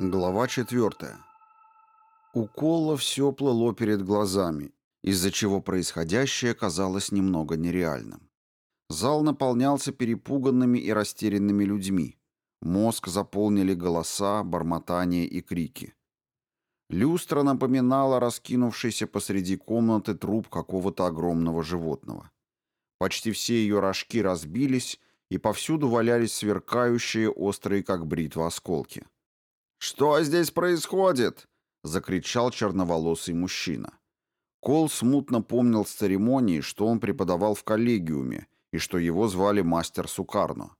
Глава четвертая. У Колла все плыло перед глазами, из-за чего происходящее казалось немного нереальным. Зал наполнялся перепуганными и растерянными людьми. Мозг заполнили голоса, бормотания и крики. Люстра напоминала раскинувшийся посреди комнаты труп какого-то огромного животного. Почти все ее рожки разбились, и повсюду валялись сверкающие, острые как бритва осколки. «Что здесь происходит?» — закричал черноволосый мужчина. Кол смутно помнил с церемонии, что он преподавал в коллегиуме и что его звали мастер Сукарно.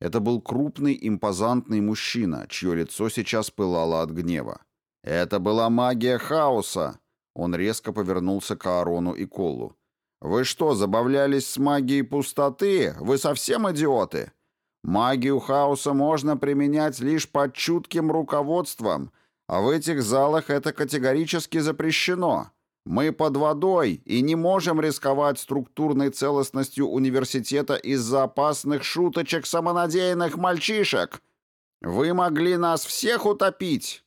Это был крупный, импозантный мужчина, чье лицо сейчас пылало от гнева. «Это была магия хаоса!» Он резко повернулся к Аарону и Колу. «Вы что, забавлялись с магией пустоты? Вы совсем идиоты? Магию хаоса можно применять лишь под чутким руководством, а в этих залах это категорически запрещено. Мы под водой и не можем рисковать структурной целостностью университета из-за опасных шуточек самонадеянных мальчишек. Вы могли нас всех утопить.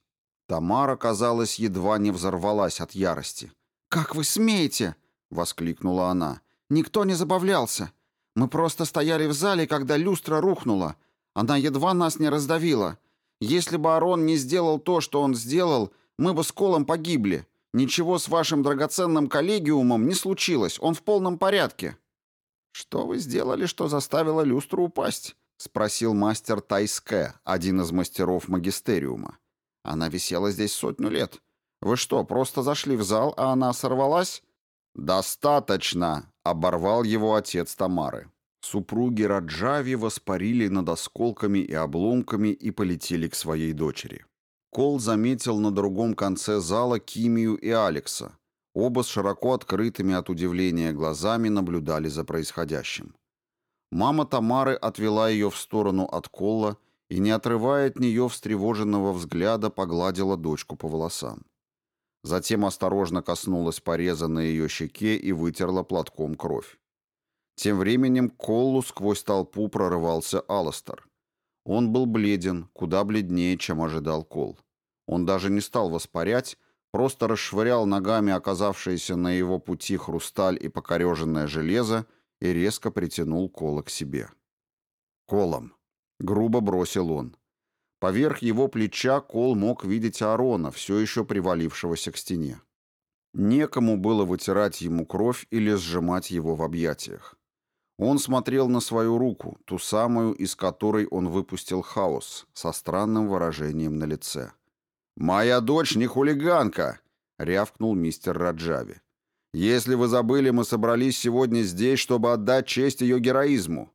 Тамара, казалось, едва не взорвалась от ярости. «Как вы смеете?» — воскликнула она. «Никто не забавлялся. Мы просто стояли в зале, когда люстра рухнула. Она едва нас не раздавила. Если бы Арон не сделал то, что он сделал, мы бы с Колом погибли. Ничего с вашим драгоценным коллегиумом не случилось. Он в полном порядке». «Что вы сделали, что заставило люстру упасть?» — спросил мастер Тайске, один из мастеров магистериума. «Она висела здесь сотню лет. Вы что, просто зашли в зал, а она сорвалась?» «Достаточно!» — оборвал его отец Тамары. Супруги Раджави воспарили над осколками и обломками и полетели к своей дочери. Кол заметил на другом конце зала Кимию и Алекса. Оба с широко открытыми от удивления глазами наблюдали за происходящим. Мама Тамары отвела ее в сторону от Колла и, не отрывая от нее встревоженного взгляда, погладила дочку по волосам. Затем осторожно коснулась пореза на ее щеке и вытерла платком кровь. Тем временем к Коллу сквозь толпу прорывался Аластер. Он был бледен, куда бледнее, чем ожидал Кол. Он даже не стал воспарять, просто расшвырял ногами оказавшиеся на его пути хрусталь и покореженное железо и резко притянул Кола к себе. «Колом!» — грубо бросил он. Поверх его плеча Кол мог видеть Аарона, все еще привалившегося к стене. Некому было вытирать ему кровь или сжимать его в объятиях. Он смотрел на свою руку, ту самую, из которой он выпустил хаос, со странным выражением на лице. «Моя дочь не хулиганка!» — рявкнул мистер Раджави. «Если вы забыли, мы собрались сегодня здесь, чтобы отдать честь ее героизму».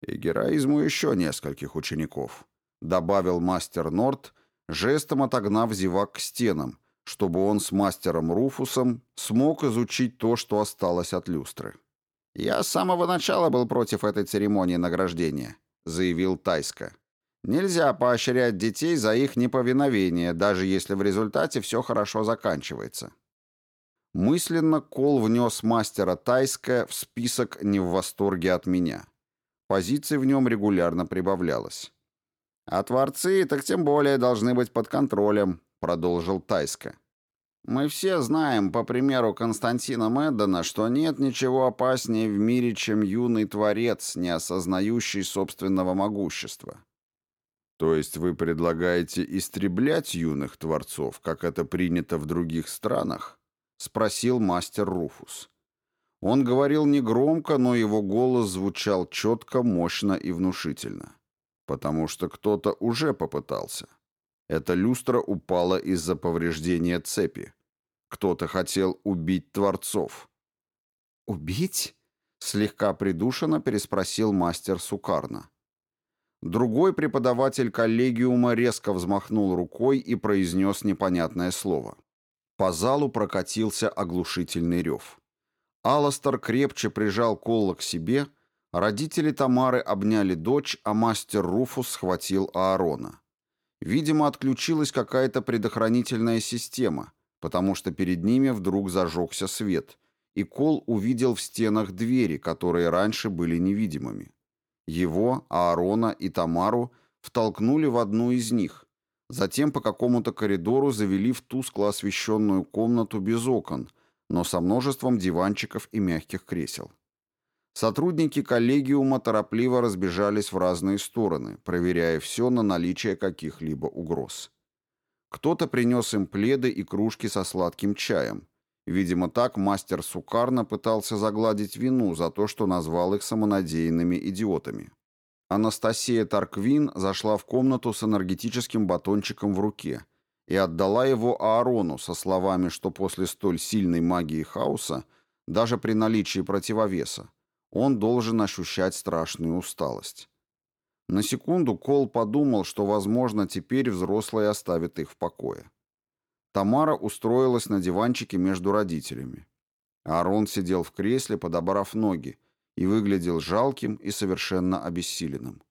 «И героизму еще нескольких учеников», добавил мастер Норт, жестом отогнав зевак к стенам, чтобы он с мастером Руфусом смог изучить то, что осталось от люстры. «Я с самого начала был против этой церемонии награждения», — заявил Тайска. «Нельзя поощрять детей за их неповиновение, даже если в результате все хорошо заканчивается». Мысленно Кол внес мастера Тайска в список «Не в восторге от меня». Позиций в нем регулярно прибавлялось. «А творцы так тем более должны быть под контролем», — продолжил Тайска. «Мы все знаем, по примеру Константина Мэддена, что нет ничего опаснее в мире, чем юный творец, не осознающий собственного могущества». «То есть вы предлагаете истреблять юных творцов, как это принято в других странах?» — спросил мастер Руфус. Он говорил негромко, но его голос звучал четко, мощно и внушительно. Потому что кто-то уже попытался. Эта люстра упала из-за повреждения цепи. Кто-то хотел убить Творцов. «Убить?» — слегка придушенно переспросил мастер Сукарна. Другой преподаватель коллегиума резко взмахнул рукой и произнес непонятное слово. По залу прокатился оглушительный рев. Аластер крепче прижал Колла к себе, Родители Тамары обняли дочь, а мастер Руфус схватил Аарона. Видимо, отключилась какая-то предохранительная система, потому что перед ними вдруг зажегся свет, и Кол увидел в стенах двери, которые раньше были невидимыми. Его, Аарона и Тамару втолкнули в одну из них. Затем по какому-то коридору завели в тускло освещенную комнату без окон, но со множеством диванчиков и мягких кресел. Сотрудники коллегиума торопливо разбежались в разные стороны, проверяя все на наличие каких-либо угроз. Кто-то принес им пледы и кружки со сладким чаем. Видимо, так мастер Сукарна пытался загладить вину за то, что назвал их самонадеянными идиотами. Анастасия Тарквин зашла в комнату с энергетическим батончиком в руке и отдала его Аарону со словами, что после столь сильной магии хаоса, даже при наличии противовеса, он должен ощущать страшную усталость. На секунду Кол подумал, что, возможно, теперь взрослые оставят их в покое. Тамара устроилась на диванчике между родителями. Аарон сидел в кресле, подобрав ноги, и выглядел жалким и совершенно обессиленным.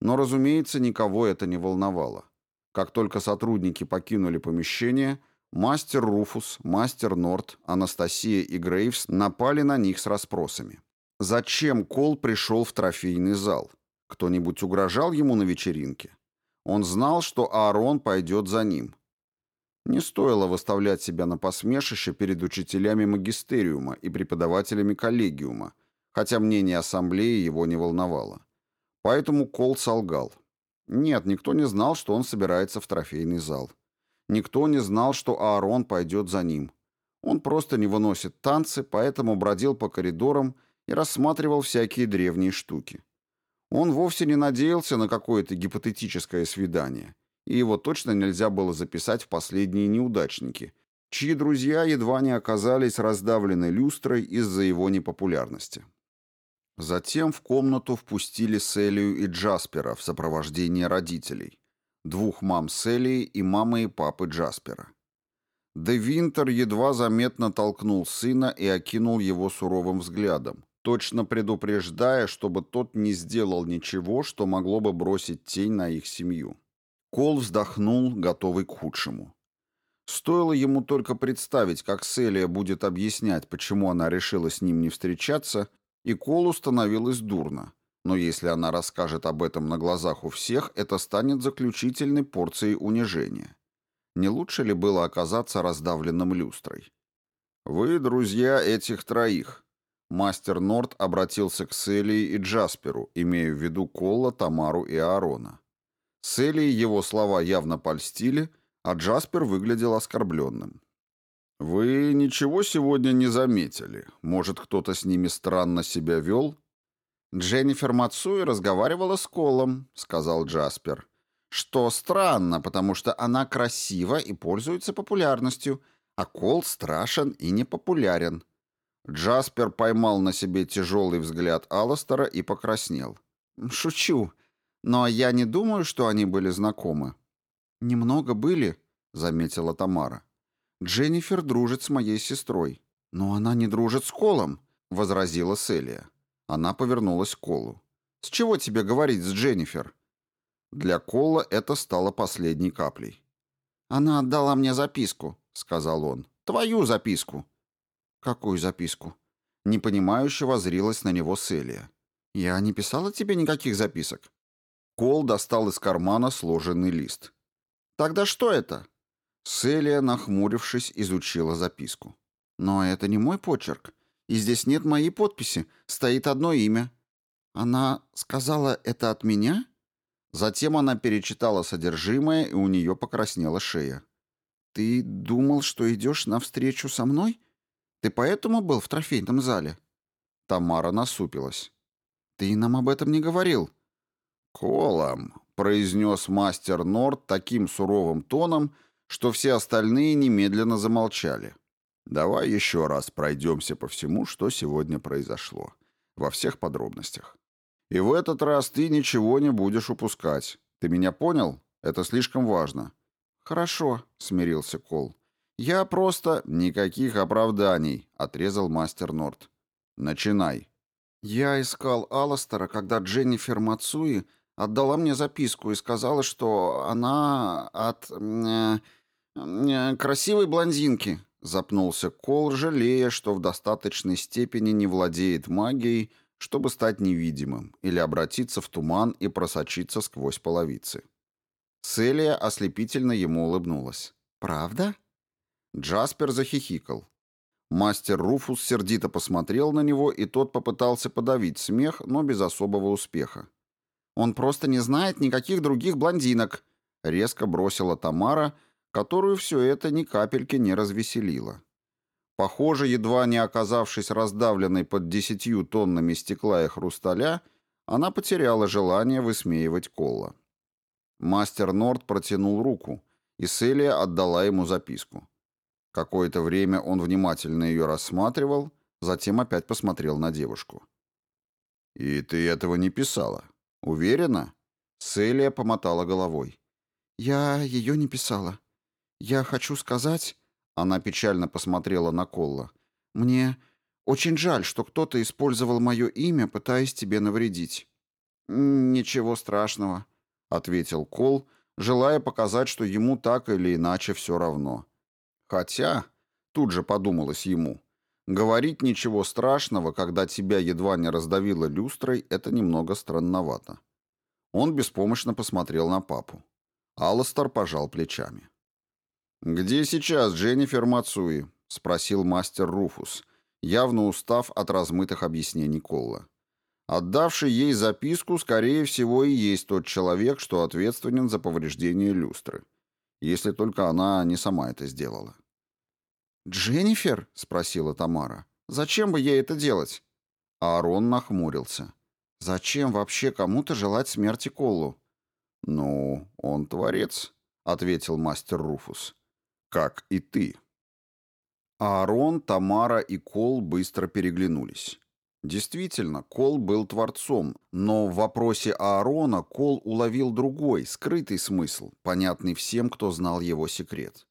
Но, разумеется, никого это не волновало. Как только сотрудники покинули помещение, мастер Руфус, мастер Норт, Анастасия и Грейвс напали на них с расспросами. Зачем Кол пришел в трофейный зал? Кто-нибудь угрожал ему на вечеринке? Он знал, что Аарон пойдет за ним. Не стоило выставлять себя на посмешище перед учителями магистериума и преподавателями коллегиума, хотя мнение ассамблеи его не волновало. Поэтому Кол солгал. Нет, никто не знал, что он собирается в трофейный зал. Никто не знал, что Аарон пойдет за ним. Он просто не выносит танцы, поэтому бродил по коридорам и рассматривал всякие древние штуки. Он вовсе не надеялся на какое-то гипотетическое свидание, и его точно нельзя было записать в последние неудачники, чьи друзья едва не оказались раздавлены люстрой из-за его непопулярности. Затем в комнату впустили Селию и Джаспера в сопровождении родителей, двух мам Селии и мамы и папы Джаспера. Де Винтер едва заметно толкнул сына и окинул его суровым взглядом, точно предупреждая, чтобы тот не сделал ничего, что могло бы бросить тень на их семью. Кол вздохнул, готовый к худшему. Стоило ему только представить, как Селия будет объяснять, почему она решила с ним не встречаться, и Колу становилось дурно. Но если она расскажет об этом на глазах у всех, это станет заключительной порцией унижения. Не лучше ли было оказаться раздавленным люстрой? «Вы друзья этих троих». Мастер Норт обратился к Селии и Джасперу, имея в виду Колла, Тамару и Аарона. Селии его слова явно польстили, а Джаспер выглядел оскорбленным. «Вы ничего сегодня не заметили? Может, кто-то с ними странно себя вел?» «Дженнифер Мацуи разговаривала с Колом», — сказал Джаспер. «Что странно, потому что она красива и пользуется популярностью, а Кол страшен и непопулярен». Джаспер поймал на себе тяжелый взгляд Алластера и покраснел. «Шучу, но я не думаю, что они были знакомы». «Немного были», — заметила Тамара. Дженнифер дружит с моей сестрой. Но она не дружит с Колом, возразила Селия. Она повернулась к Колу. С чего тебе говорить с Дженнифер? Для Кола это стало последней каплей. Она отдала мне записку, сказал он. Твою записку. Какую записку? Непонимающе возрилась на него Селия. Я не писала тебе никаких записок. Кол достал из кармана сложенный лист. Тогда что это? Селия, нахмурившись, изучила записку. «Но это не мой почерк. И здесь нет моей подписи. Стоит одно имя». «Она сказала это от меня?» Затем она перечитала содержимое, и у нее покраснела шея. «Ты думал, что идешь навстречу со мной? Ты поэтому был в трофейном зале?» Тамара насупилась. «Ты нам об этом не говорил». «Колом», — произнес мастер Норд таким суровым тоном, что все остальные немедленно замолчали. Давай еще раз пройдемся по всему, что сегодня произошло. Во всех подробностях. И в этот раз ты ничего не будешь упускать. Ты меня понял? Это слишком важно. Хорошо, смирился Кол. Я просто... Никаких оправданий, отрезал мастер Норт. Начинай. Я искал Аластера, когда Дженнифер Мацуи отдала мне записку и сказала, что она от... Э, Э, красивой блондинки», — запнулся Кол, жалея, что в достаточной степени не владеет магией, чтобы стать невидимым или обратиться в туман и просочиться сквозь половицы. Селия ослепительно ему улыбнулась. «Правда?» Джаспер захихикал. Мастер Руфус сердито посмотрел на него, и тот попытался подавить смех, но без особого успеха. «Он просто не знает никаких других блондинок», — резко бросила Тамара, которую все это ни капельки не развеселило. Похоже, едва не оказавшись раздавленной под десятью тоннами стекла и хрусталя, она потеряла желание высмеивать Колла. Мастер Норд протянул руку, и Селия отдала ему записку. Какое-то время он внимательно ее рассматривал, затем опять посмотрел на девушку. «И ты этого не писала? Уверена?» Селия помотала головой. «Я ее не писала. Я хочу сказать...» Она печально посмотрела на Колла. «Мне очень жаль, что кто-то использовал мое имя, пытаясь тебе навредить». «Ничего страшного», — ответил Кол, желая показать, что ему так или иначе все равно. Хотя, тут же подумалось ему, говорить ничего страшного, когда тебя едва не раздавило люстрой, это немного странновато. Он беспомощно посмотрел на папу. Алластер пожал плечами. «Где сейчас Дженнифер Мацуи?» — спросил мастер Руфус, явно устав от размытых объяснений Колла. Отдавший ей записку, скорее всего, и есть тот человек, что ответственен за повреждение люстры. Если только она не сама это сделала. «Дженнифер?» — спросила Тамара. «Зачем бы ей это делать?» Аарон нахмурился. «Зачем вообще кому-то желать смерти Колу?» «Ну, он творец», — ответил мастер Руфус. «Как и ты». Аарон, Тамара и Кол быстро переглянулись. Действительно, Кол был творцом, но в вопросе Аарона Кол уловил другой, скрытый смысл, понятный всем, кто знал его секрет.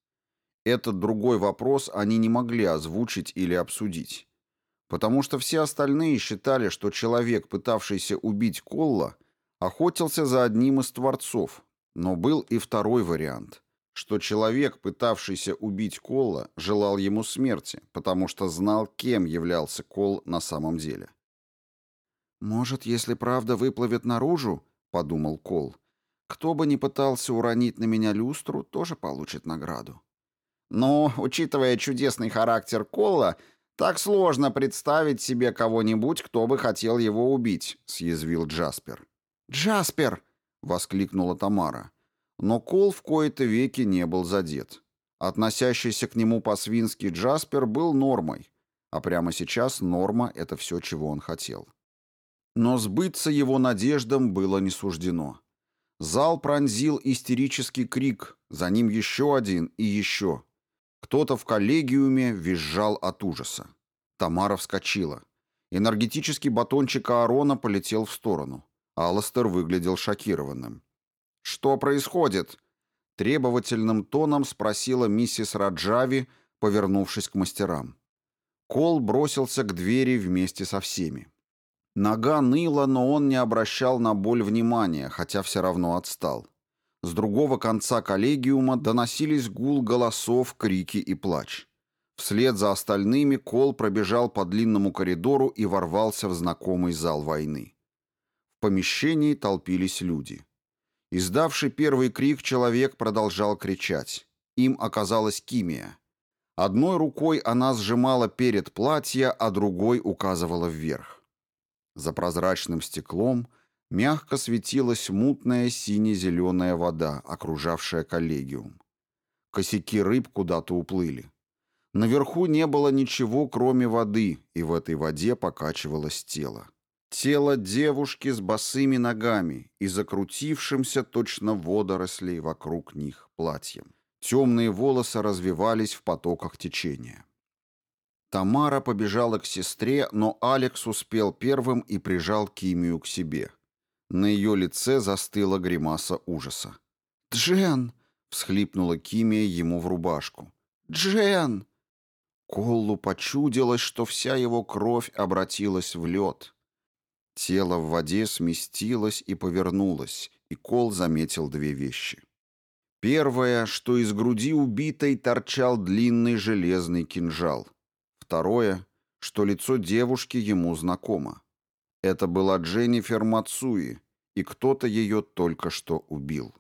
Этот другой вопрос они не могли озвучить или обсудить. Потому что все остальные считали, что человек, пытавшийся убить Колла, охотился за одним из творцов. Но был и второй вариант, что человек, пытавшийся убить Колла, желал ему смерти, потому что знал, кем являлся Колл на самом деле. «Может, если правда выплывет наружу, — подумал Кол, — кто бы ни пытался уронить на меня люстру, тоже получит награду». Но, учитывая чудесный характер Колла, так сложно представить себе кого-нибудь, кто бы хотел его убить», — съязвил Джаспер. «Джаспер!» — воскликнула Тамара. Но Кол в кои-то веки не был задет. Относящийся к нему по-свински Джаспер был нормой, а прямо сейчас норма — это все, чего он хотел. Но сбыться его надеждам было не суждено. Зал пронзил истерический крик, за ним еще один и еще. Кто-то в коллегиуме визжал от ужаса. Тамара вскочила. Энергетический батончик Аарона полетел в сторону. Алластер выглядел шокированным. «Что происходит?» Требовательным тоном спросила миссис Раджави, повернувшись к мастерам. Кол бросился к двери вместе со всеми. Нога ныла, но он не обращал на боль внимания, хотя все равно отстал. С другого конца коллегиума доносились гул голосов, крики и плач. Вслед за остальными Кол пробежал по длинному коридору и ворвался в знакомый зал войны. В помещении толпились люди. Издавший первый крик человек продолжал кричать. Им оказалась Кимия. Одной рукой она сжимала перед платья, а другой указывала вверх. За прозрачным стеклом – Мягко светилась мутная сине-зеленая вода, окружавшая коллегиум. Косяки рыб куда-то уплыли. Наверху не было ничего, кроме воды, и в этой воде покачивалось тело. Тело девушки с босыми ногами и закрутившимся точно водорослей вокруг них платьем. Темные волосы развивались в потоках течения. Тамара побежала к сестре, но Алекс успел первым и прижал Кимию к себе. На ее лице застыла гримаса ужаса. «Джен!» — всхлипнула Кимия ему в рубашку. «Джен!» Коллу почудилось, что вся его кровь обратилась в лед. Тело в воде сместилось и повернулось, и Кол заметил две вещи. Первое, что из груди убитой торчал длинный железный кинжал. Второе, что лицо девушки ему знакомо. Это была Дженнифер Мацуи, и кто-то ее только что убил.